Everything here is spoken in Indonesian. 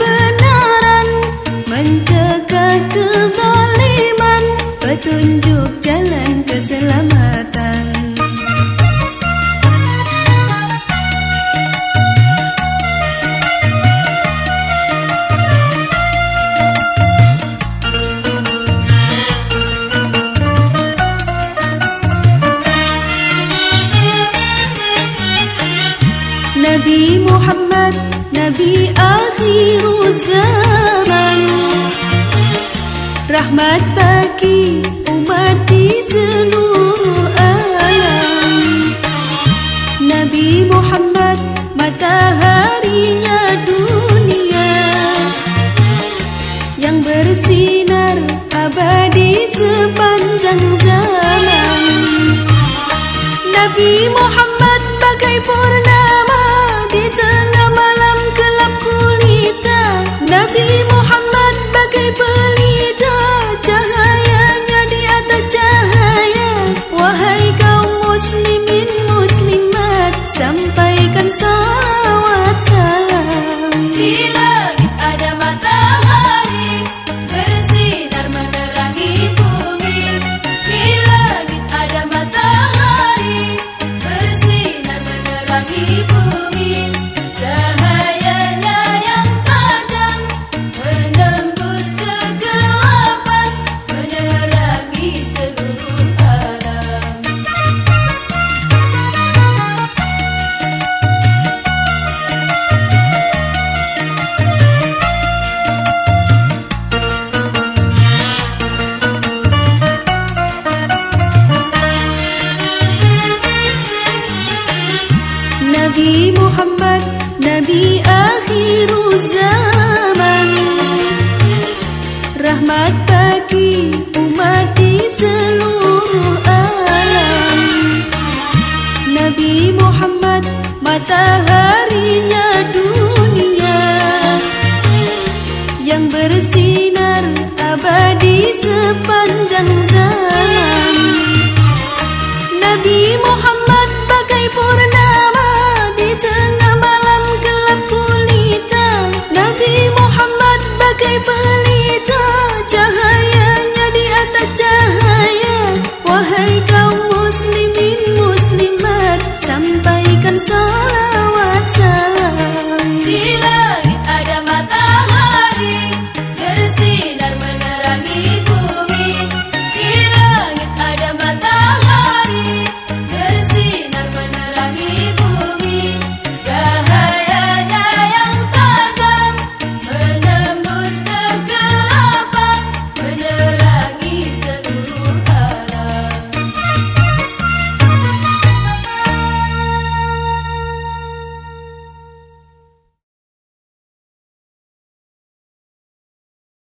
pernah Nabi Muhammad Nabi akhir zaman. Rahmat bagi umat di seluruh alam. Nabi Muhammad mataharinya dunia. Yang bersinar abadi sepanjang zaman. Nabi Muhammad akhiru zaman. Rahmat bagi